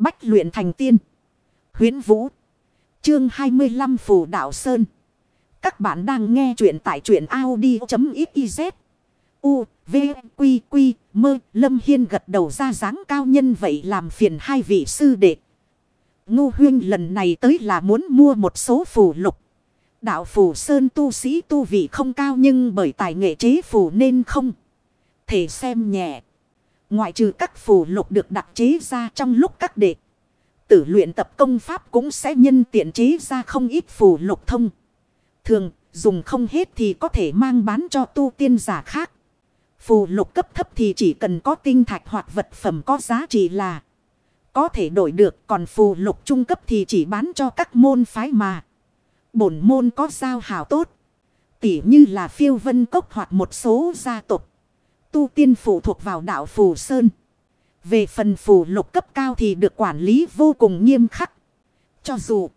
Bách luyện thành tiên. Huyến Vũ. Chương 25 Phù Đạo Sơn. Các bạn đang nghe truyện tại truyện Audi.xyz. U, V, Quy, Quy, Mơ, Lâm Hiên gật đầu ra dáng cao nhân vậy làm phiền hai vị sư đệ. Ngô Huyên lần này tới là muốn mua một số phù lục. Đạo phù sơn tu sĩ tu vị không cao nhưng bởi tài nghệ chế phù nên không. Thể xem nhẹ. Ngoại trừ các phù lục được đặc chế ra trong lúc các đệ. Tử luyện tập công pháp cũng sẽ nhân tiện chế ra không ít phù lục thông. Thường, dùng không hết thì có thể mang bán cho tu tiên giả khác. Phù lục cấp thấp thì chỉ cần có tinh thạch hoặc vật phẩm có giá trị là có thể đổi được. Còn phù lục trung cấp thì chỉ bán cho các môn phái mà. Bổn môn có giao hảo tốt. Tỉ như là phiêu vân cốc hoặc một số gia tộc. Tu tiên phụ thuộc vào đạo phù sơn. Về phần phù lục cấp cao thì được quản lý vô cùng nghiêm khắc. Cho dù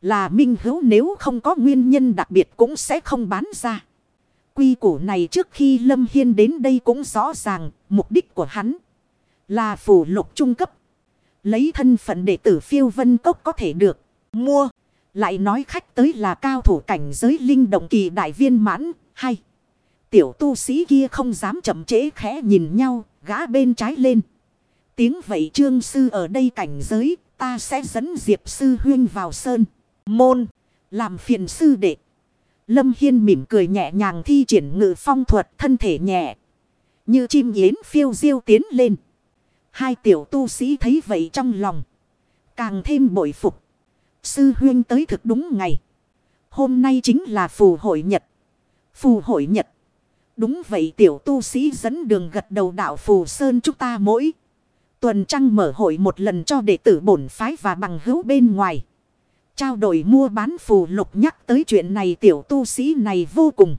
là minh hữu nếu không có nguyên nhân đặc biệt cũng sẽ không bán ra. Quy củ này trước khi Lâm Hiên đến đây cũng rõ ràng, mục đích của hắn là phù lục trung cấp. Lấy thân phận đệ tử phiêu vân cốc có thể được mua. Lại nói khách tới là cao thủ cảnh giới linh động kỳ đại viên mãn, hay. Tiểu tu sĩ kia không dám chậm trễ khẽ nhìn nhau, gã bên trái lên. Tiếng vậy trương sư ở đây cảnh giới, ta sẽ dẫn diệp sư huyên vào sơn. Môn, làm phiền sư đệ. Lâm Hiên mỉm cười nhẹ nhàng thi triển ngự phong thuật, thân thể nhẹ. Như chim yến phiêu diêu tiến lên. Hai tiểu tu sĩ thấy vậy trong lòng. Càng thêm bội phục. Sư huyên tới thực đúng ngày. Hôm nay chính là phù hội nhật. Phù hội nhật. Đúng vậy tiểu tu sĩ dẫn đường gật đầu đạo phù sơn chúng ta mỗi. Tuần trăng mở hội một lần cho đệ tử bổn phái và bằng hữu bên ngoài. Trao đổi mua bán phù lục nhắc tới chuyện này tiểu tu sĩ này vô cùng.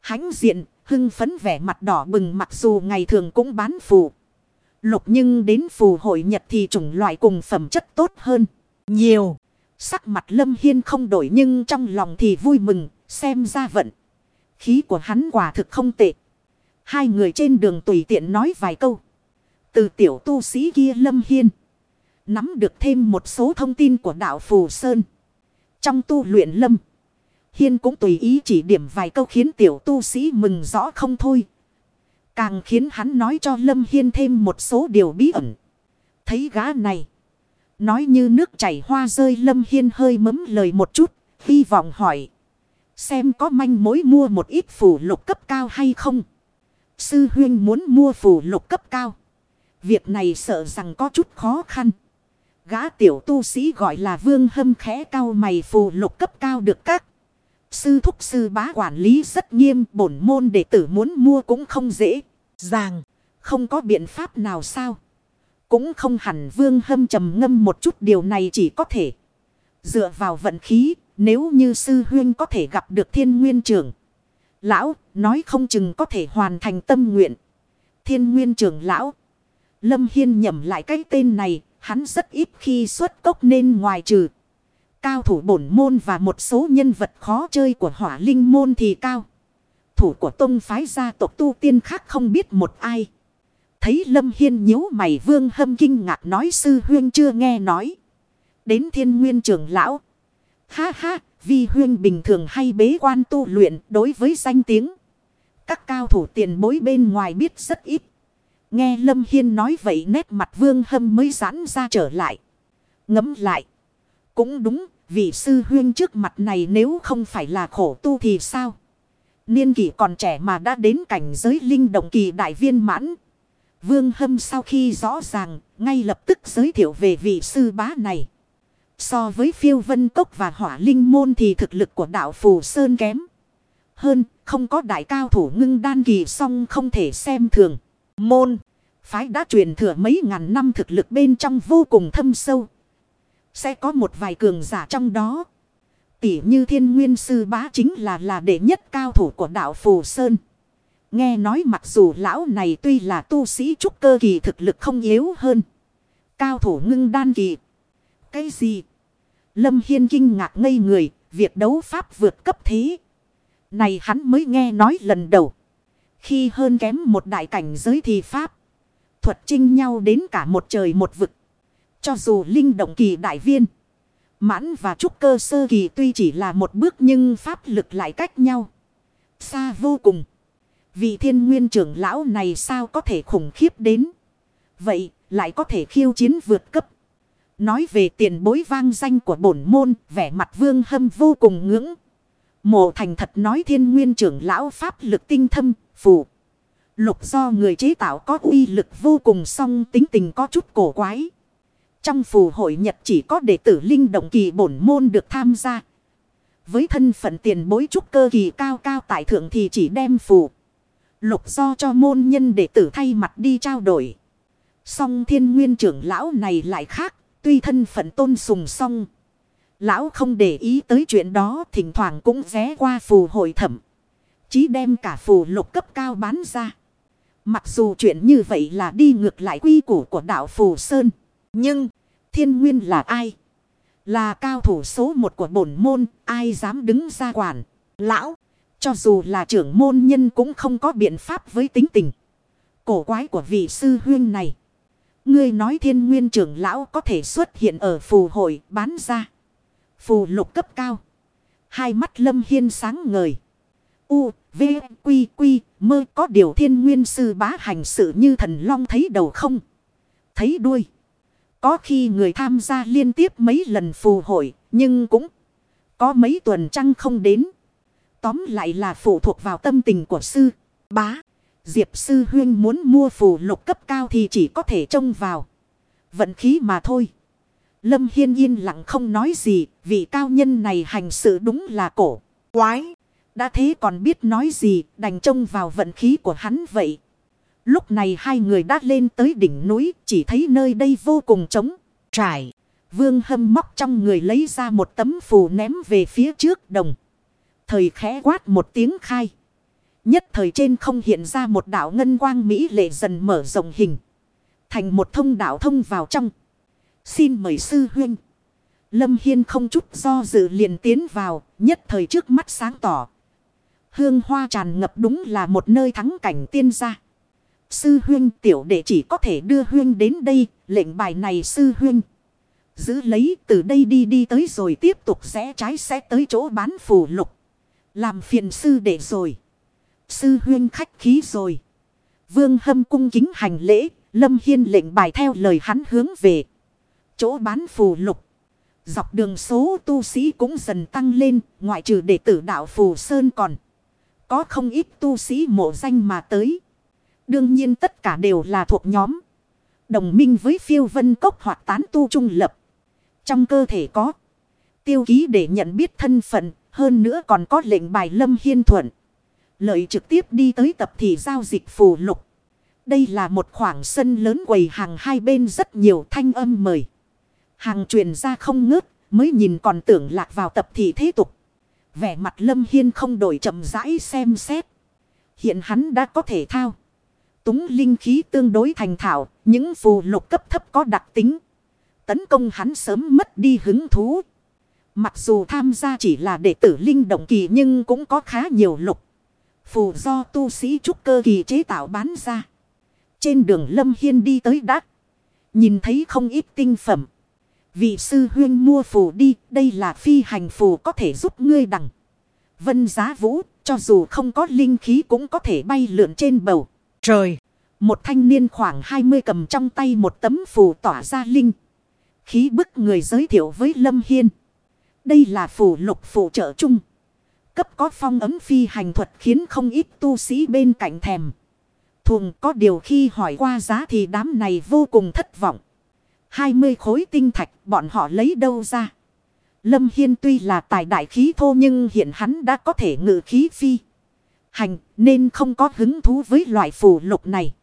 hãnh diện, hưng phấn vẻ mặt đỏ bừng mặc dù ngày thường cũng bán phù. Lục nhưng đến phù hội nhật thì chủng loại cùng phẩm chất tốt hơn. Nhiều. Sắc mặt lâm hiên không đổi nhưng trong lòng thì vui mừng, xem ra vận. Khí của hắn quả thực không tệ. Hai người trên đường tùy tiện nói vài câu. Từ tiểu tu sĩ kia lâm hiên. Nắm được thêm một số thông tin của đạo Phù Sơn. Trong tu luyện lâm. Hiên cũng tùy ý chỉ điểm vài câu khiến tiểu tu sĩ mừng rõ không thôi. Càng khiến hắn nói cho Lâm Hiên thêm một số điều bí ẩn. Thấy gã này. Nói như nước chảy hoa rơi, Lâm Hiên hơi mấm lời một chút. Hy vọng hỏi. Xem có manh mối mua một ít phủ lục cấp cao hay không. Sư huyên muốn mua phủ lục cấp cao. Việc này sợ rằng có chút khó khăn. Gã tiểu tu sĩ gọi là vương hâm khẽ cao mày phù lục cấp cao được các. Sư thúc sư bá quản lý rất nghiêm bổn môn đệ tử muốn mua cũng không dễ. Ràng, không có biện pháp nào sao. Cũng không hẳn vương hâm trầm ngâm một chút điều này chỉ có thể. Dựa vào vận khí, nếu như sư huyên có thể gặp được thiên nguyên trưởng. Lão, nói không chừng có thể hoàn thành tâm nguyện. Thiên nguyên trưởng lão. Lâm Hiên nhầm lại cái tên này, hắn rất ít khi xuất cốc nên ngoài trừ. Cao thủ bổn môn và một số nhân vật khó chơi của hỏa linh môn thì cao. Thủ của tông phái gia tộc tu tiên khác không biết một ai. Thấy Lâm Hiên nhíu mày vương hâm kinh ngạc nói sư huyên chưa nghe nói. Đến thiên nguyên trưởng lão. Ha ha, vi huyên bình thường hay bế quan tu luyện đối với danh tiếng. Các cao thủ tiền bối bên ngoài biết rất ít. Nghe Lâm Hiên nói vậy nét mặt vương hâm mới giãn ra trở lại. Ngấm lại. Cũng đúng, vị sư huyên trước mặt này nếu không phải là khổ tu thì sao? Niên kỷ còn trẻ mà đã đến cảnh giới linh động kỳ đại viên mãn. Vương hâm sau khi rõ ràng, ngay lập tức giới thiệu về vị sư bá này. So với phiêu vân cốc và hỏa linh môn thì thực lực của đạo phù sơn kém. Hơn, không có đại cao thủ ngưng đan kỳ song không thể xem thường. Môn, phái đã truyền thừa mấy ngàn năm thực lực bên trong vô cùng thâm sâu. Sẽ có một vài cường giả trong đó. Tỉ như thiên nguyên sư bá chính là là đệ nhất cao thủ của đạo Phù Sơn. Nghe nói mặc dù lão này tuy là tu sĩ trúc cơ kỳ thực lực không yếu hơn. Cao thủ ngưng đan kỳ. Cái gì? Lâm Hiên kinh ngạc ngây người, việc đấu pháp vượt cấp thế. Này hắn mới nghe nói lần đầu. Khi hơn kém một đại cảnh giới thì pháp. Thuật trinh nhau đến cả một trời một vực. Cho dù linh động kỳ đại viên. Mãn và trúc cơ sơ kỳ tuy chỉ là một bước nhưng pháp lực lại cách nhau. Xa vô cùng. Vị thiên nguyên trưởng lão này sao có thể khủng khiếp đến. Vậy lại có thể khiêu chiến vượt cấp. Nói về tiền bối vang danh của bổn môn, vẻ mặt vương hâm vô cùng ngưỡng. Mộ thành thật nói thiên nguyên trưởng lão pháp lực tinh thâm, phù. Lục do người chế tạo có uy lực vô cùng song tính tình có chút cổ quái. Trong phù hội nhật chỉ có đệ tử linh động kỳ bổn môn được tham gia. Với thân phận tiền bối trúc cơ kỳ cao cao tại thượng thì chỉ đem phù. Lục do cho môn nhân đệ tử thay mặt đi trao đổi. Song thiên nguyên trưởng lão này lại khác, tuy thân phận tôn sùng song. Lão không để ý tới chuyện đó thỉnh thoảng cũng ghé qua phù hội thẩm. Chí đem cả phù lục cấp cao bán ra. Mặc dù chuyện như vậy là đi ngược lại quy củ của đạo phù Sơn. Nhưng thiên nguyên là ai? Là cao thủ số một của bổn môn, ai dám đứng ra quản. Lão, cho dù là trưởng môn nhân cũng không có biện pháp với tính tình. Cổ quái của vị sư huyên này. Ngươi nói thiên nguyên trưởng lão có thể xuất hiện ở phù hội bán ra. Phù lục cấp cao. Hai mắt lâm hiên sáng ngời. U, V, Quy, Quy, mơ có điều thiên nguyên sư bá hành sự như thần long thấy đầu không? Thấy đuôi. Có khi người tham gia liên tiếp mấy lần phù hội, nhưng cũng có mấy tuần trăng không đến. Tóm lại là phụ thuộc vào tâm tình của sư, bá. Diệp sư huyên muốn mua phù lục cấp cao thì chỉ có thể trông vào. Vận khí mà thôi. Lâm Hiên yên lặng không nói gì, vị cao nhân này hành sự đúng là cổ, quái. Đã thế còn biết nói gì, đành trông vào vận khí của hắn vậy. Lúc này hai người đã lên tới đỉnh núi, chỉ thấy nơi đây vô cùng trống, trải. Vương hâm móc trong người lấy ra một tấm phù ném về phía trước đồng. Thời khẽ quát một tiếng khai. Nhất thời trên không hiện ra một đảo ngân quang Mỹ lệ dần mở rộng hình. Thành một thông đảo thông vào trong. Xin mời sư huynh. Lâm Hiên không chút do dự liền tiến vào, nhất thời trước mắt sáng tỏ. Hương hoa tràn ngập đúng là một nơi thắng cảnh tiên gia. Sư huynh tiểu đệ chỉ có thể đưa huynh đến đây, lệnh bài này sư huynh. Giữ lấy từ đây đi đi tới rồi tiếp tục rẽ trái sẽ tới chỗ bán phù lục. Làm phiền sư đệ rồi. Sư huyên khách khí rồi. Vương hâm cung kính hành lễ, lâm hiên lệnh bài theo lời hắn hướng về. Chỗ bán phù lục. Dọc đường số tu sĩ cũng dần tăng lên, ngoại trừ đệ tử đạo phù sơn còn. Có không ít tu sĩ mộ danh mà tới. Đương nhiên tất cả đều là thuộc nhóm. Đồng minh với phiêu vân cốc hoặc tán tu trung lập. Trong cơ thể có tiêu ký để nhận biết thân phận, hơn nữa còn có lệnh bài lâm hiên thuận. Lợi trực tiếp đi tới tập thị giao dịch phù lục. Đây là một khoảng sân lớn quầy hàng hai bên rất nhiều thanh âm mời. Hàng truyền ra không ngớt, mới nhìn còn tưởng lạc vào tập thị thế tục. Vẻ mặt lâm hiên không đổi chậm rãi xem xét. Hiện hắn đã có thể thao. Túng linh khí tương đối thành thạo, những phù lục cấp thấp có đặc tính. Tấn công hắn sớm mất đi hứng thú. Mặc dù tham gia chỉ là đệ tử linh động kỳ nhưng cũng có khá nhiều lục. Phù do tu sĩ trúc cơ kỳ chế tạo bán ra. Trên đường Lâm Hiên đi tới đắc. Nhìn thấy không ít tinh phẩm. Vị sư huyên mua phù đi. Đây là phi hành phù có thể giúp ngươi đằng. Vân giá vũ. Cho dù không có linh khí cũng có thể bay lượn trên bầu. Trời. Một thanh niên khoảng 20 cầm trong tay một tấm phù tỏa ra linh. Khí bức người giới thiệu với Lâm Hiên. Đây là phù lục phù trợ chung cấp có phong ấm phi hành thuật khiến không ít tu sĩ bên cạnh thèm. Thuồng có điều khi hỏi qua giá thì đám này vô cùng thất vọng. 20 khối tinh thạch bọn họ lấy đâu ra? Lâm Hiên tuy là tài đại khí thô nhưng hiện hắn đã có thể ngự khí phi. Hành nên không có hứng thú với loại phù lục này.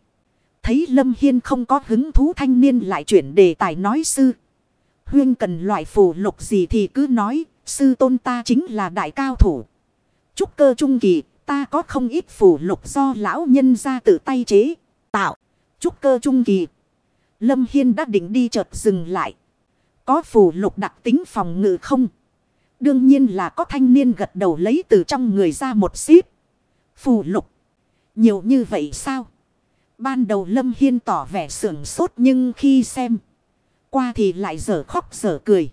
Thấy Lâm Hiên không có hứng thú thanh niên lại chuyển đề tài nói sư. Huyên cần loại phù lục gì thì cứ nói, sư tôn ta chính là đại cao thủ. Trúc cơ trung kỳ, ta có không ít phù lục do lão nhân ra tự tay chế, tạo. Trúc cơ trung kỳ. Lâm Hiên đã định đi chợt dừng lại. Có phù lục đặc tính phòng ngự không? Đương nhiên là có thanh niên gật đầu lấy từ trong người ra một xíp. Phù lục. Nhiều như vậy sao? Ban đầu Lâm Hiên tỏ vẻ sưởng sốt nhưng khi xem. qua thì lại dở khóc dở cười.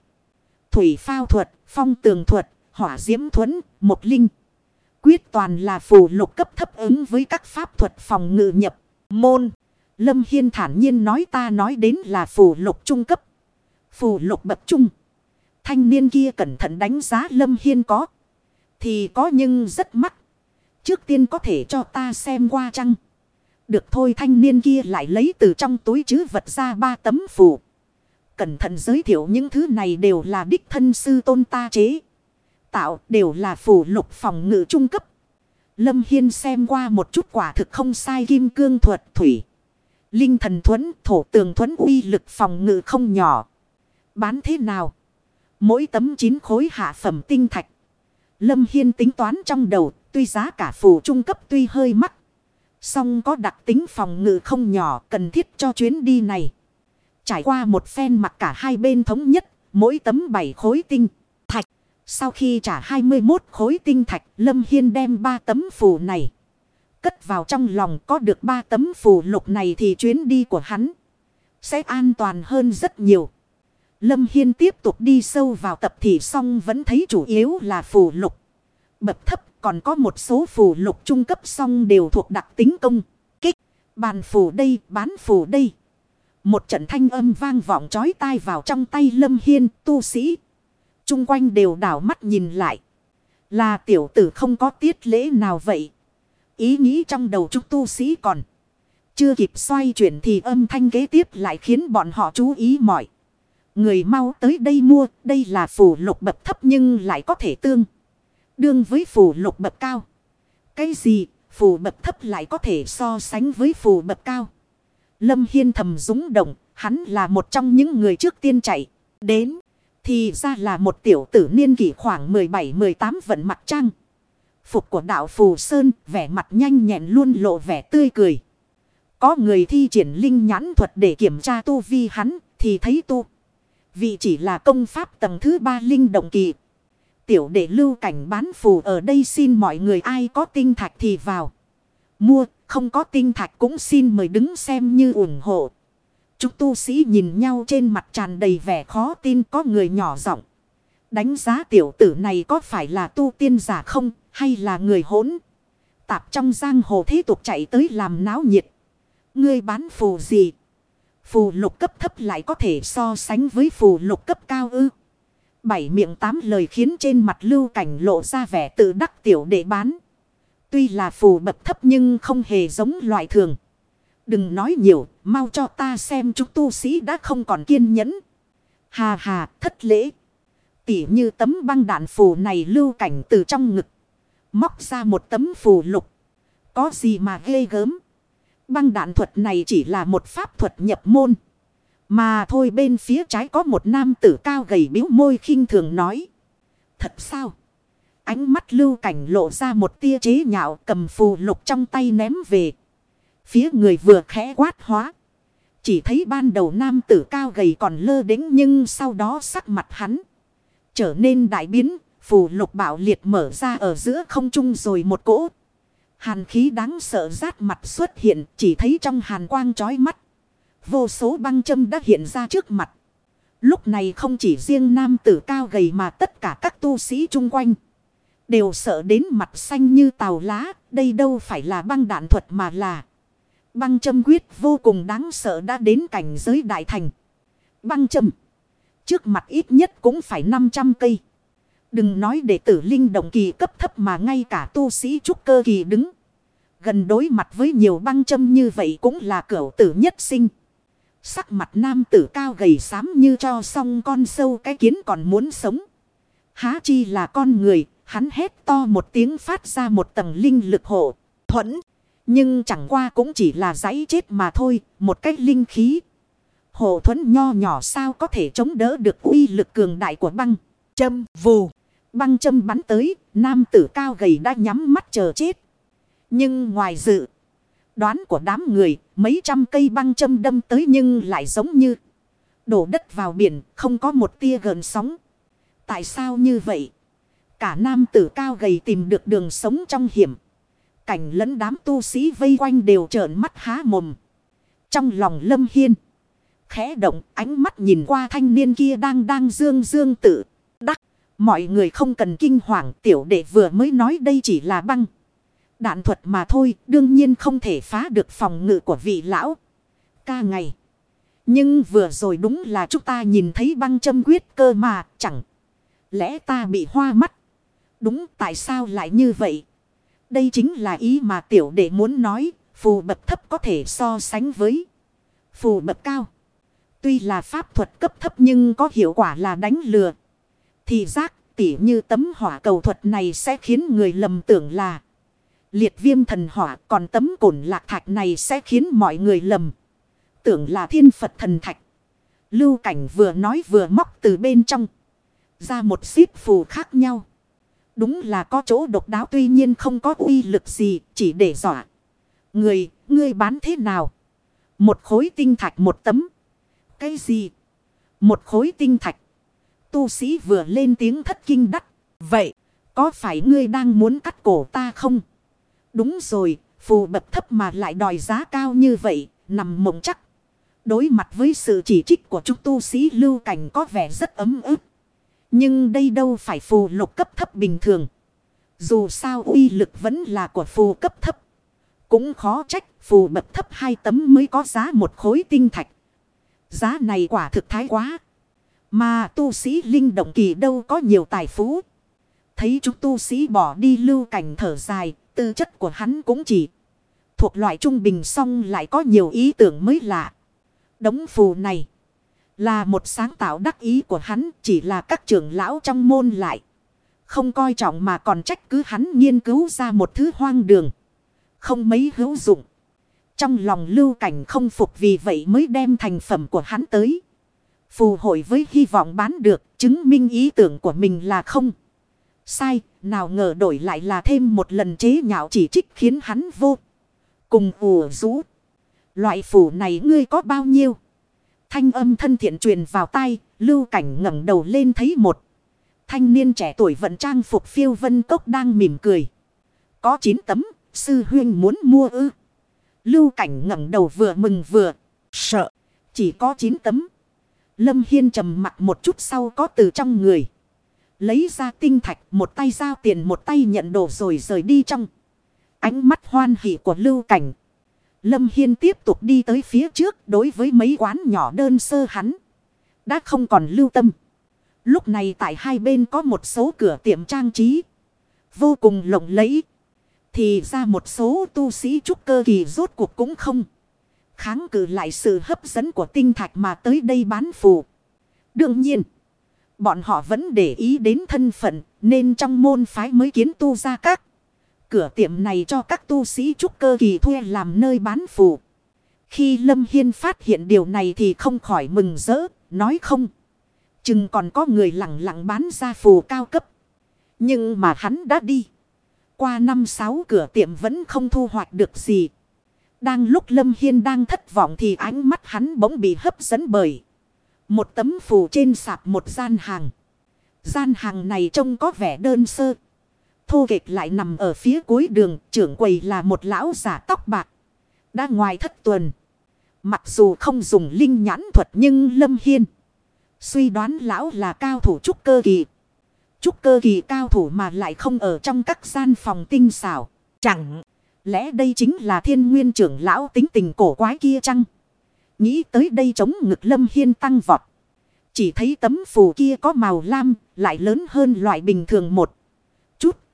Thủy phao thuật, phong tường thuật, hỏa diễm thuẫn, một linh. Quyết toàn là phù lục cấp thấp ứng với các pháp thuật phòng ngự nhập, môn. Lâm Hiên thản nhiên nói ta nói đến là phù lục trung cấp. Phù lục bậc trung. Thanh niên kia cẩn thận đánh giá Lâm Hiên có. Thì có nhưng rất mắc. Trước tiên có thể cho ta xem qua chăng. Được thôi thanh niên kia lại lấy từ trong túi chứ vật ra ba tấm phù. Cẩn thận giới thiệu những thứ này đều là đích thân sư tôn ta chế. Tạo đều là phù lục phòng ngự trung cấp. Lâm Hiên xem qua một chút quả thực không sai kim cương thuật thủy. Linh thần thuẫn thổ tường thuẫn uy lực phòng ngự không nhỏ. Bán thế nào? Mỗi tấm 9 khối hạ phẩm tinh thạch. Lâm Hiên tính toán trong đầu, tuy giá cả phù trung cấp tuy hơi mắc. Song có đặc tính phòng ngự không nhỏ cần thiết cho chuyến đi này. Trải qua một phen mặt cả hai bên thống nhất, mỗi tấm 7 khối tinh. Sau khi trả 21 khối tinh thạch, Lâm Hiên đem 3 tấm phù này. Cất vào trong lòng có được 3 tấm phù lục này thì chuyến đi của hắn sẽ an toàn hơn rất nhiều. Lâm Hiên tiếp tục đi sâu vào tập thì song vẫn thấy chủ yếu là phù lục. Bậc thấp còn có một số phù lục trung cấp song đều thuộc đặc tính công. Kích, bàn phù đây, bán phù đây. Một trận thanh âm vang vọng chói tai vào trong tay Lâm Hiên tu sĩ chung quanh đều đảo mắt nhìn lại. Là tiểu tử không có tiết lễ nào vậy. Ý nghĩ trong đầu chúng tu sĩ còn. Chưa kịp xoay chuyển thì âm thanh kế tiếp lại khiến bọn họ chú ý mỏi. Người mau tới đây mua, đây là phù lục bậc thấp nhưng lại có thể tương. Đương với phù lục bậc cao. Cái gì, phù bậc thấp lại có thể so sánh với phù bậc cao. Lâm Hiên thầm dũng động, hắn là một trong những người trước tiên chạy. Đến, thì ra là một tiểu tử niên kỷ khoảng 17-18 vận mặt trăng. Phục của đạo Phù Sơn, vẻ mặt nhanh nhẹn luôn lộ vẻ tươi cười. Có người thi triển linh nhãn thuật để kiểm tra tu vi hắn, thì thấy tu. Vì chỉ là công pháp tầng thứ ba linh động kỳ. Tiểu đệ lưu cảnh bán phù ở đây xin mọi người ai có tinh thạch thì vào. Mua, không có tinh thạch cũng xin mời đứng xem như ủng hộ. Chúng tu sĩ nhìn nhau trên mặt tràn đầy vẻ khó tin có người nhỏ giọng Đánh giá tiểu tử này có phải là tu tiên giả không, hay là người hỗn. Tạp trong giang hồ thế tục chạy tới làm náo nhiệt. Ngươi bán phù gì? Phù lục cấp thấp lại có thể so sánh với phù lục cấp cao ư. Bảy miệng tám lời khiến trên mặt lưu cảnh lộ ra vẻ tự đắc tiểu để bán. Tuy là phù bậc thấp nhưng không hề giống loại thường. Đừng nói nhiều, mau cho ta xem chúng tu sĩ đã không còn kiên nhẫn. Hà hà, thất lễ. Tỉ như tấm băng đạn phù này lưu cảnh từ trong ngực. Móc ra một tấm phù lục. Có gì mà ghê gớm. Băng đạn thuật này chỉ là một pháp thuật nhập môn. Mà thôi bên phía trái có một nam tử cao gầy biếu môi khinh thường nói. Thật sao? Ánh mắt lưu cảnh lộ ra một tia chế nhạo cầm phù lục trong tay ném về. Phía người vừa khẽ quát hóa. Chỉ thấy ban đầu nam tử cao gầy còn lơ đính nhưng sau đó sắc mặt hắn. Trở nên đại biến, phù lục bạo liệt mở ra ở giữa không trung rồi một cỗ. Hàn khí đáng sợ rát mặt xuất hiện chỉ thấy trong hàn quang chói mắt. Vô số băng châm đã hiện ra trước mặt. Lúc này không chỉ riêng nam tử cao gầy mà tất cả các tu sĩ chung quanh. Đều sợ đến mặt xanh như tàu lá. Đây đâu phải là băng đạn thuật mà là. Băng châm quyết vô cùng đáng sợ đã đến cảnh giới đại thành. Băng châm. Trước mặt ít nhất cũng phải 500 cây. Đừng nói để tử linh động kỳ cấp thấp mà ngay cả tu sĩ trúc cơ kỳ đứng. Gần đối mặt với nhiều băng châm như vậy cũng là cửu tử nhất sinh. Sắc mặt nam tử cao gầy xám như cho xong con sâu cái kiến còn muốn sống. Há chi là con người, hắn hét to một tiếng phát ra một tầng linh lực hộ, thuẫn. Nhưng chẳng qua cũng chỉ là giấy chết mà thôi, một cách linh khí. Hộ thuẫn nho nhỏ sao có thể chống đỡ được uy lực cường đại của băng. Châm, vù. Băng châm bắn tới, nam tử cao gầy đã nhắm mắt chờ chết. Nhưng ngoài dự, đoán của đám người, mấy trăm cây băng châm đâm tới nhưng lại giống như đổ đất vào biển, không có một tia gần sóng. Tại sao như vậy? Cả nam tử cao gầy tìm được đường sống trong hiểm. Cảnh lẫn đám tu sĩ vây quanh đều trợn mắt há mồm. Trong lòng lâm hiên. Khẽ động, ánh mắt nhìn qua thanh niên kia đang đang dương dương tự. Đắc. Mọi người không cần kinh hoàng, tiểu đệ vừa mới nói đây chỉ là băng. Đạn thuật mà thôi, đương nhiên không thể phá được phòng ngự của vị lão. Ca ngày. Nhưng vừa rồi đúng là chúng ta nhìn thấy băng châm quyết cơ mà, chẳng. Lẽ ta bị hoa mắt. Đúng, tại sao lại như vậy? Đây chính là ý mà tiểu đệ muốn nói. Phù bậc thấp có thể so sánh với phù bậc cao. Tuy là pháp thuật cấp thấp nhưng có hiệu quả là đánh lừa. Thì giác, tỉ như tấm hỏa cầu thuật này sẽ khiến người lầm tưởng là liệt viêm thần hỏa. Còn tấm cổn lạc thạch này sẽ khiến mọi người lầm tưởng là thiên Phật thần thạch. Lưu cảnh vừa nói vừa móc từ bên trong. Ra một xíp phù khác nhau. Đúng là có chỗ độc đáo tuy nhiên không có uy lực gì chỉ để dọa. Người, ngươi bán thế nào? Một khối tinh thạch một tấm. Cái gì? Một khối tinh thạch. Tu sĩ vừa lên tiếng thất kinh đắt. Vậy, có phải ngươi đang muốn cắt cổ ta không? Đúng rồi, phù bập thấp mà lại đòi giá cao như vậy, nằm mộng chắc. Đối mặt với sự chỉ trích của chúng tu sĩ lưu cảnh có vẻ rất ấm ức. Nhưng đây đâu phải phù lục cấp thấp bình thường. Dù sao uy lực vẫn là của phù cấp thấp. Cũng khó trách phù bậc thấp hai tấm mới có giá một khối tinh thạch. Giá này quả thực thái quá. Mà tu sĩ linh động kỳ đâu có nhiều tài phú. Thấy chúng tu sĩ bỏ đi lưu cảnh thở dài, tư chất của hắn cũng chỉ thuộc loại trung bình song lại có nhiều ý tưởng mới lạ. Đống phù này là một sáng tạo đắc ý của hắn chỉ là các trưởng lão trong môn lại. Không coi trọng mà còn trách cứ hắn nghiên cứu ra một thứ hoang đường. Không mấy hữu dụng. Trong lòng lưu cảnh không phục vì vậy mới đem thành phẩm của hắn tới. Phù hội với hy vọng bán được chứng minh ý tưởng của mình là không. Sai, nào ngờ đổi lại là thêm một lần chế nhạo chỉ trích khiến hắn vô cùng ủ rũ. Loại phủ này ngươi có bao nhiêu? Thanh âm thân thiện truyền vào tai, lưu cảnh ngẩng đầu lên thấy một. Thanh niên trẻ tuổi vận trang phục phiêu vân cốc đang mỉm cười. Có 9 tấm, sư huyên muốn mua ư. Lưu cảnh ngẩng đầu vừa mừng vừa, sợ. Chỉ có 9 tấm. Lâm Hiên trầm mặt một chút sau có từ trong người. Lấy ra tinh thạch, một tay giao tiền một tay nhận đồ rồi rời đi trong. Ánh mắt hoan hỷ của lưu cảnh. Lâm Hiên tiếp tục đi tới phía trước đối với mấy quán nhỏ đơn sơ hắn. Đã không còn lưu tâm. Lúc này tại hai bên có một số cửa tiệm trang trí. Vô cùng lộng lẫy. Thì ra một số tu sĩ trúc cơ kỳ rốt cuộc cũng không. Kháng cự lại sự hấp dẫn của tinh thạch mà tới đây bán phù. Đương nhiên. Bọn họ vẫn để ý đến thân phận. Nên trong môn phái mới kiến tu ra các Cửa tiệm này cho các tu sĩ trúc cơ kỳ thuê làm nơi bán phù. Khi Lâm Hiên phát hiện điều này thì không khỏi mừng rỡ, nói không. Chừng còn có người lặng lặng bán ra phù cao cấp. Nhưng mà hắn đã đi. Qua năm sáu cửa tiệm vẫn không thu hoạch được gì. Đang lúc Lâm Hiên đang thất vọng thì ánh mắt hắn bỗng bị hấp dẫn bởi. Một tấm phù trên sạp một gian hàng. Gian hàng này trông có vẻ đơn sơ. Thô kịch lại nằm ở phía cuối đường, trưởng quầy là một lão giả tóc bạc. Đã ngoài thất tuần. Mặc dù không dùng linh nhãn thuật nhưng Lâm Hiên. Suy đoán lão là cao thủ trúc cơ kỳ. Trúc cơ kỳ cao thủ mà lại không ở trong các gian phòng tinh xảo. Chẳng lẽ đây chính là thiên nguyên trưởng lão tính tình cổ quái kia chăng? Nghĩ tới đây chống ngực Lâm Hiên tăng vọt. Chỉ thấy tấm phù kia có màu lam, lại lớn hơn loại bình thường một.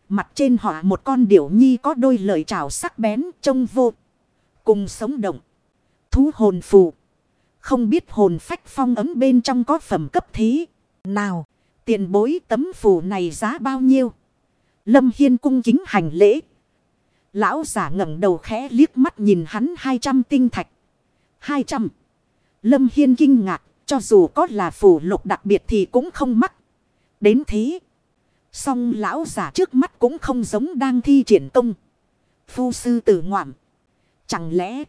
Mặt trên họ một con điểu nhi có đôi lời trào sắc bén trông vô. Cùng sống động. Thú hồn phù. Không biết hồn phách phong ấm bên trong có phẩm cấp thế. Nào, tiền bối tấm phù này giá bao nhiêu? Lâm Hiên cung kính hành lễ. Lão giả ngẩng đầu khẽ liếc mắt nhìn hắn 200 tinh thạch. 200. Lâm Hiên kinh ngạc, cho dù có là phù lục đặc biệt thì cũng không mắc. Đến thế. Song lão giả trước mắt cũng không giống đang thi triển công. Phu sư tử ngoạm. Chẳng lẽ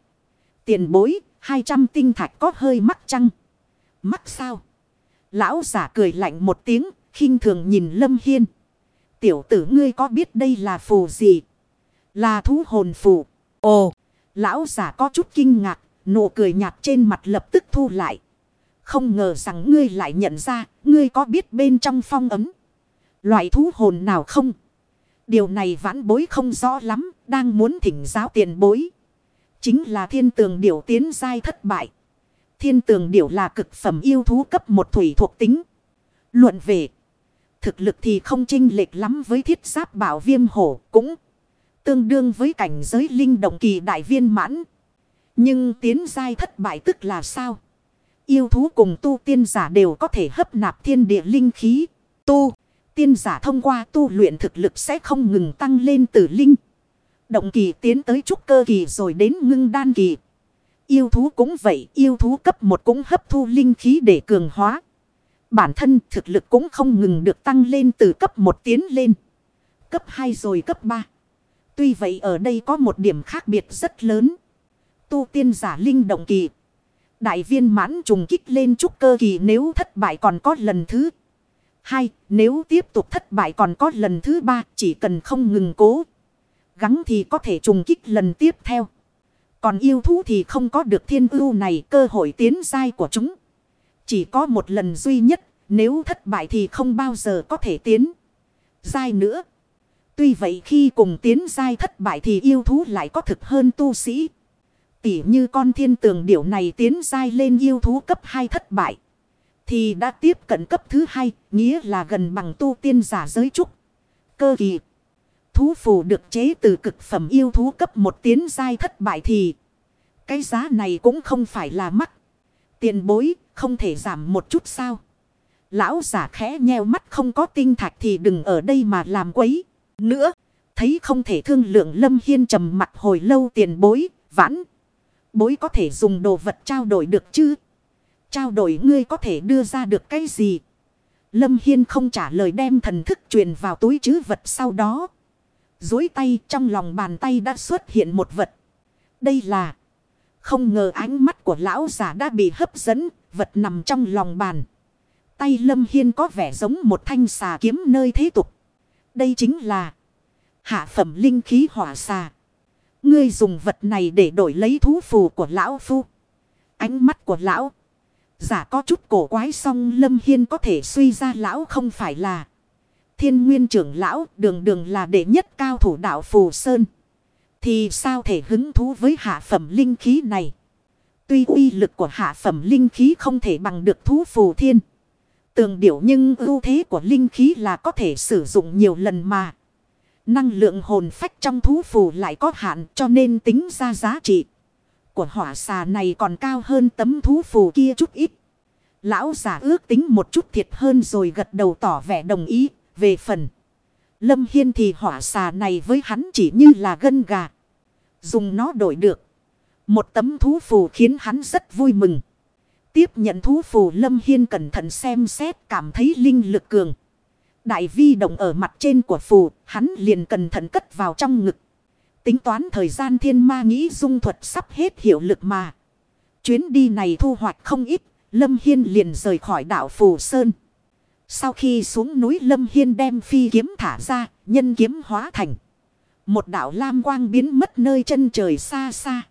tiền bối 200 tinh thạch có hơi mắc chăng? Mắc sao? Lão giả cười lạnh một tiếng khinh thường nhìn Lâm Hiên. Tiểu tử ngươi có biết đây là phù gì? Là thú hồn phù. Ồ! Lão giả có chút kinh ngạc, nụ cười nhạt trên mặt lập tức thu lại. Không ngờ rằng ngươi lại nhận ra, ngươi có biết bên trong phong ấm. Loại thú hồn nào không? Điều này vãn bối không rõ lắm, đang muốn thỉnh giáo tiền bối. Chính là thiên tường điểu tiến giai thất bại. Thiên tường điểu là cực phẩm yêu thú cấp một thủy thuộc tính. Luận về. Thực lực thì không chênh lệch lắm với thiết giáp bảo viêm hổ cũng tương đương với cảnh giới linh động kỳ đại viên mãn. Nhưng tiến giai thất bại tức là sao? Yêu thú cùng tu tiên giả đều có thể hấp nạp thiên địa linh khí. Tu, tiên giả thông qua tu luyện thực lực sẽ không ngừng tăng lên từ linh. Động kỳ tiến tới trúc cơ kỳ rồi đến ngưng đan kỳ. Yêu thú cũng vậy, yêu thú cấp một cũng hấp thu linh khí để cường hóa. Bản thân thực lực cũng không ngừng được tăng lên từ cấp 1 tiến lên. Cấp 2 rồi cấp 3. Tuy vậy ở đây có một điểm khác biệt rất lớn. Tu tiên giả linh động kỳ. Đại viên mãn trùng kích lên trúc cơ kỳ nếu thất bại còn có lần thứ. Hai, nếu tiếp tục thất bại còn có lần thứ ba chỉ cần không ngừng cố. Gắng thì có thể trùng kích lần tiếp theo. Còn yêu thú thì không có được thiên ưu này cơ hội tiến dai của chúng. Chỉ có một lần duy nhất, nếu thất bại thì không bao giờ có thể tiến dai nữa. Tuy vậy khi cùng tiến dai thất bại thì yêu thú lại có thực hơn tu sĩ. Tỉ như con thiên tường điểu này tiến dai lên yêu thú cấp 2 thất bại. Thì đã tiếp cận cấp thứ hai, nghĩa là gần bằng tu tiên giả giới trúc. Cơ kỳ. Thú phù được chế từ cực phẩm yêu thú cấp một tiến giai thất bại thì. Cái giá này cũng không phải là mắc. Tiền bối không thể giảm một chút sao. Lão giả khẽ nheo mắt không có tinh thạch thì đừng ở đây mà làm quấy. Nữa, thấy không thể thương lượng lâm hiên trầm mặt hồi lâu tiền bối, vãn. Bối có thể dùng đồ vật trao đổi được chứ? Trao đổi ngươi có thể đưa ra được cái gì? Lâm Hiên không trả lời đem thần thức truyền vào túi chứ vật sau đó. Dối tay trong lòng bàn tay đã xuất hiện một vật. Đây là... Không ngờ ánh mắt của lão giả đã bị hấp dẫn, vật nằm trong lòng bàn. Tay Lâm Hiên có vẻ giống một thanh xà kiếm nơi thế tục. Đây chính là hạ phẩm linh khí hỏa xà. Ngươi dùng vật này để đổi lấy thú phù của lão phu. Ánh mắt của lão. Giả có chút cổ quái song Lâm Hiên có thể suy ra lão không phải là. Thiên nguyên trưởng lão, đường đường là đệ nhất cao thủ đạo phù sơn. Thì sao thể hứng thú với hạ phẩm linh khí này? Tuy uy lực của hạ phẩm linh khí không thể bằng được thú phù thiên. Tường điểu nhưng ưu thế của linh khí là có thể sử dụng nhiều lần mà. Năng lượng hồn phách trong thú phù lại có hạn cho nên tính ra giá trị của hỏa xà này còn cao hơn tấm thú phù kia chút ít. Lão giả ước tính một chút thiệt hơn rồi gật đầu tỏ vẻ đồng ý về phần. Lâm Hiên thì hỏa xà này với hắn chỉ như là gân gà. Dùng nó đổi được. Một tấm thú phù khiến hắn rất vui mừng. Tiếp nhận thú phù Lâm Hiên cẩn thận xem xét cảm thấy linh lực cường. Đại vi động ở mặt trên của phù, hắn liền cẩn thận cất vào trong ngực. Tính toán thời gian thiên ma nghĩ dung thuật sắp hết hiệu lực mà. Chuyến đi này thu hoạch không ít, Lâm Hiên liền rời khỏi đảo Phù Sơn. Sau khi xuống núi Lâm Hiên đem phi kiếm thả ra, nhân kiếm hóa thành. Một đảo lam quang biến mất nơi chân trời xa xa.